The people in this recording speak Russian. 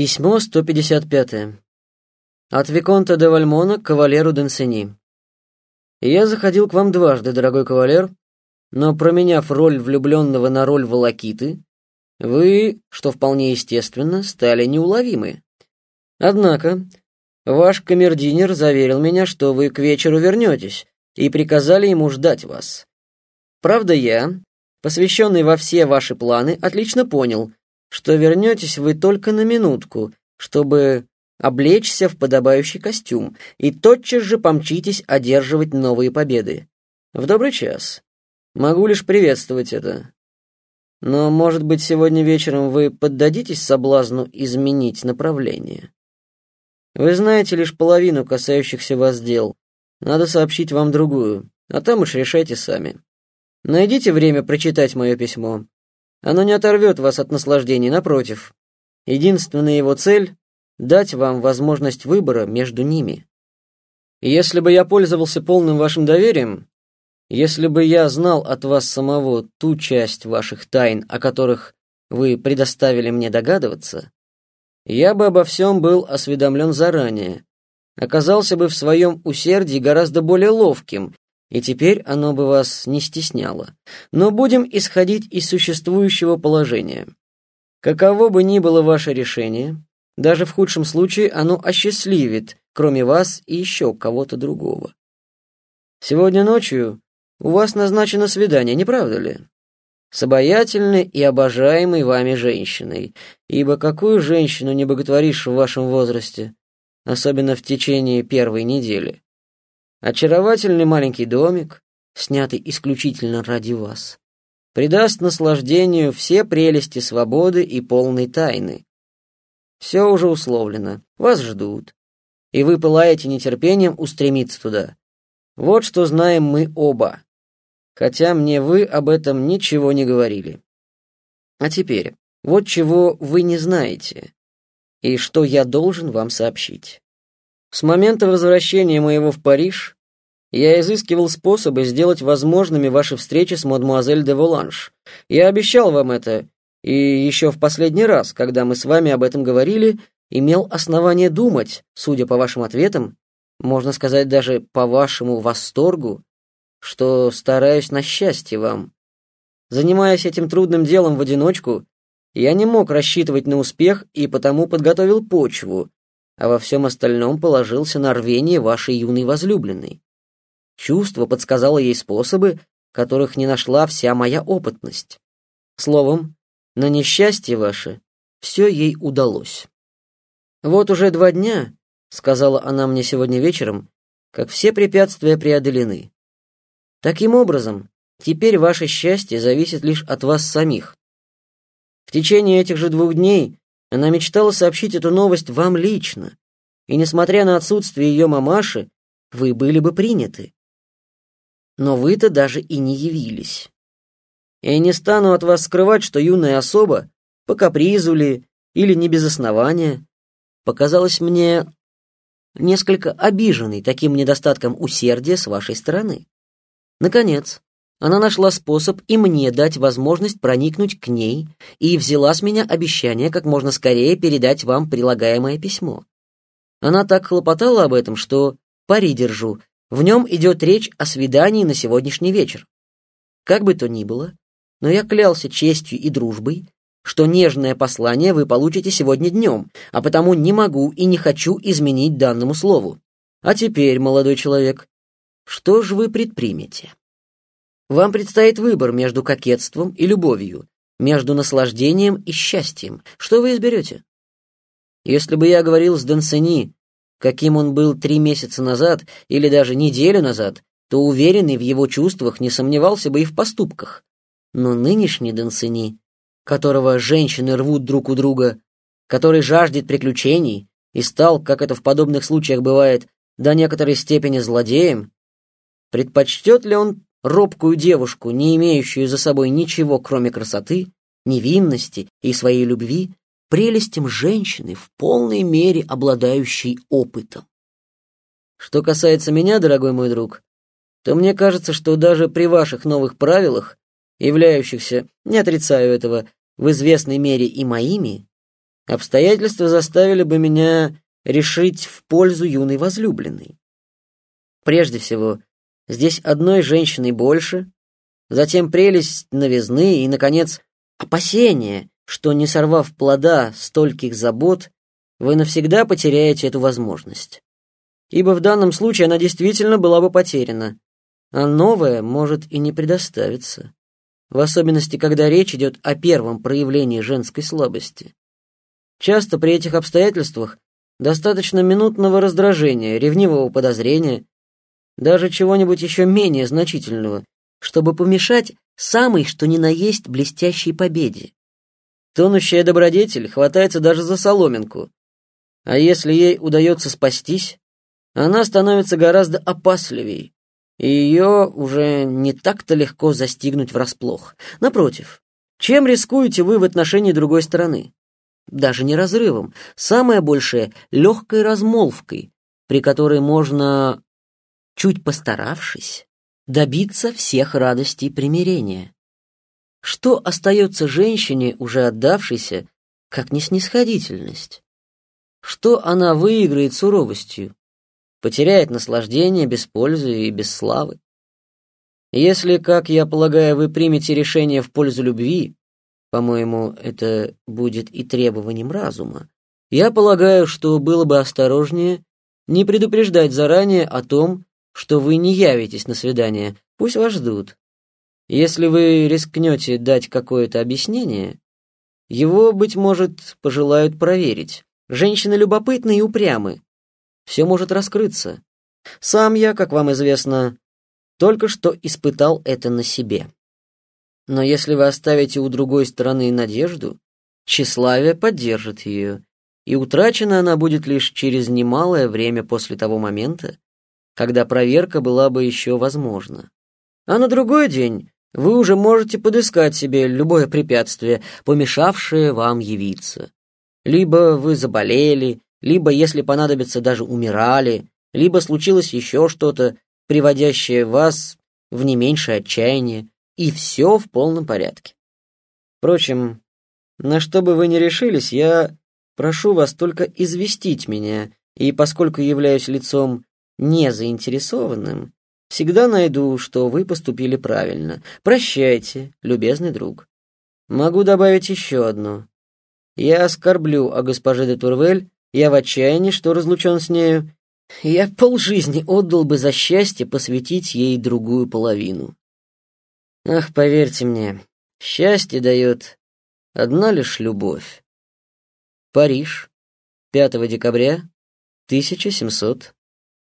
Письмо 155. От Виконта де Вальмона к кавалеру Денсени. Я заходил к вам дважды, дорогой кавалер, но променяв роль влюбленного на роль волокиты, вы, что вполне естественно, стали неуловимы. Однако, ваш камердинер заверил меня, что вы к вечеру вернетесь, и приказали ему ждать вас. Правда, я, посвященный во все ваши планы, отлично понял, что вернетесь вы только на минутку, чтобы облечься в подобающий костюм, и тотчас же помчитесь одерживать новые победы. В добрый час. Могу лишь приветствовать это. Но, может быть, сегодня вечером вы поддадитесь соблазну изменить направление? Вы знаете лишь половину касающихся вас дел. Надо сообщить вам другую, а там уж решайте сами. Найдите время прочитать мое письмо. Оно не оторвет вас от наслаждений, напротив. Единственная его цель — дать вам возможность выбора между ними. Если бы я пользовался полным вашим доверием, если бы я знал от вас самого ту часть ваших тайн, о которых вы предоставили мне догадываться, я бы обо всем был осведомлен заранее, оказался бы в своем усердии гораздо более ловким и теперь оно бы вас не стесняло. Но будем исходить из существующего положения. Каково бы ни было ваше решение, даже в худшем случае оно осчастливит, кроме вас и еще кого-то другого. Сегодня ночью у вас назначено свидание, не правда ли? С обаятельной и обожаемой вами женщиной, ибо какую женщину не боготворишь в вашем возрасте, особенно в течение первой недели? Очаровательный маленький домик, снятый исключительно ради вас, придаст наслаждению все прелести свободы и полной тайны. Все уже условлено, вас ждут, и вы пылаете нетерпением устремиться туда. Вот что знаем мы оба, хотя мне вы об этом ничего не говорили. А теперь, вот чего вы не знаете, и что я должен вам сообщить. С момента возвращения моего в Париж я изыскивал способы сделать возможными ваши встречи с мадемуазель де Воланж. Я обещал вам это, и еще в последний раз, когда мы с вами об этом говорили, имел основание думать, судя по вашим ответам, можно сказать даже по вашему восторгу, что стараюсь на счастье вам. Занимаясь этим трудным делом в одиночку, я не мог рассчитывать на успех и потому подготовил почву, а во всем остальном положился на рвение вашей юной возлюбленной. Чувство подсказало ей способы, которых не нашла вся моя опытность. Словом, на несчастье ваше все ей удалось. «Вот уже два дня», — сказала она мне сегодня вечером, «как все препятствия преодолены. Таким образом, теперь ваше счастье зависит лишь от вас самих. В течение этих же двух дней она мечтала сообщить эту новость вам лично, и, несмотря на отсутствие ее мамаши, вы были бы приняты. Но вы-то даже и не явились. Я не стану от вас скрывать, что юная особа, по капризу ли или не без основания, показалась мне несколько обиженной таким недостатком усердия с вашей стороны. Наконец, она нашла способ и мне дать возможность проникнуть к ней и взяла с меня обещание как можно скорее передать вам прилагаемое письмо. Она так хлопотала об этом, что пари держу. В нем идет речь о свидании на сегодняшний вечер. Как бы то ни было, но я клялся честью и дружбой, что нежное послание вы получите сегодня днем, а потому не могу и не хочу изменить данному слову. А теперь, молодой человек, что же вы предпримете? Вам предстоит выбор между кокетством и любовью, между наслаждением и счастьем. Что вы изберете? Если бы я говорил с Дансени, каким он был три месяца назад или даже неделю назад, то уверенный в его чувствах не сомневался бы и в поступках. Но нынешний Дансени, которого женщины рвут друг у друга, который жаждет приключений и стал, как это в подобных случаях бывает, до некоторой степени злодеем, предпочтет ли он робкую девушку, не имеющую за собой ничего, кроме красоты, невинности и своей любви, прелестям женщины, в полной мере обладающей опытом. Что касается меня, дорогой мой друг, то мне кажется, что даже при ваших новых правилах, являющихся, не отрицаю этого, в известной мере и моими, Обстоятельства заставили бы меня решить в пользу юной возлюбленной. Прежде всего, здесь одной женщины больше, затем прелесть новизны и, наконец, опасение, что, не сорвав плода стольких забот, вы навсегда потеряете эту возможность. Ибо в данном случае она действительно была бы потеряна, а новое может и не предоставиться, в особенности, когда речь идет о первом проявлении женской слабости. Часто при этих обстоятельствах достаточно минутного раздражения, ревнивого подозрения, даже чего-нибудь еще менее значительного, чтобы помешать самой, что ни на есть, блестящей победе. Тонущая добродетель хватается даже за соломинку, а если ей удается спастись, она становится гораздо опасливей, и ее уже не так-то легко застигнуть врасплох. Напротив, чем рискуете вы в отношении другой стороны? даже не разрывом, самое большее — легкой размолвкой, при которой можно, чуть постаравшись, добиться всех радостей примирения. Что остается женщине, уже отдавшейся, как неснисходительность? Что она выиграет суровостью? Потеряет наслаждение без пользы и без славы? Если, как я полагаю, вы примете решение в пользу любви, по-моему, это будет и требованием разума. Я полагаю, что было бы осторожнее не предупреждать заранее о том, что вы не явитесь на свидание, пусть вас ждут. Если вы рискнете дать какое-то объяснение, его, быть может, пожелают проверить. Женщины любопытны и упрямы. Все может раскрыться. Сам я, как вам известно, только что испытал это на себе. Но если вы оставите у другой стороны надежду, тщеславие поддержит ее, и утрачена она будет лишь через немалое время после того момента, когда проверка была бы еще возможна. А на другой день вы уже можете подыскать себе любое препятствие, помешавшее вам явиться. Либо вы заболели, либо, если понадобится, даже умирали, либо случилось еще что-то, приводящее вас в не меньшее отчаяние, и все в полном порядке. Впрочем, на что бы вы ни решились, я прошу вас только известить меня, и поскольку являюсь лицом не заинтересованным, всегда найду, что вы поступили правильно. Прощайте, любезный друг. Могу добавить еще одно. Я оскорблю о госпоже де Турвель, я в отчаянии, что разлучен с нею. Я полжизни отдал бы за счастье посвятить ей другую половину. Ах, поверьте мне, счастье дает одна лишь любовь. Париж, 5 декабря 1700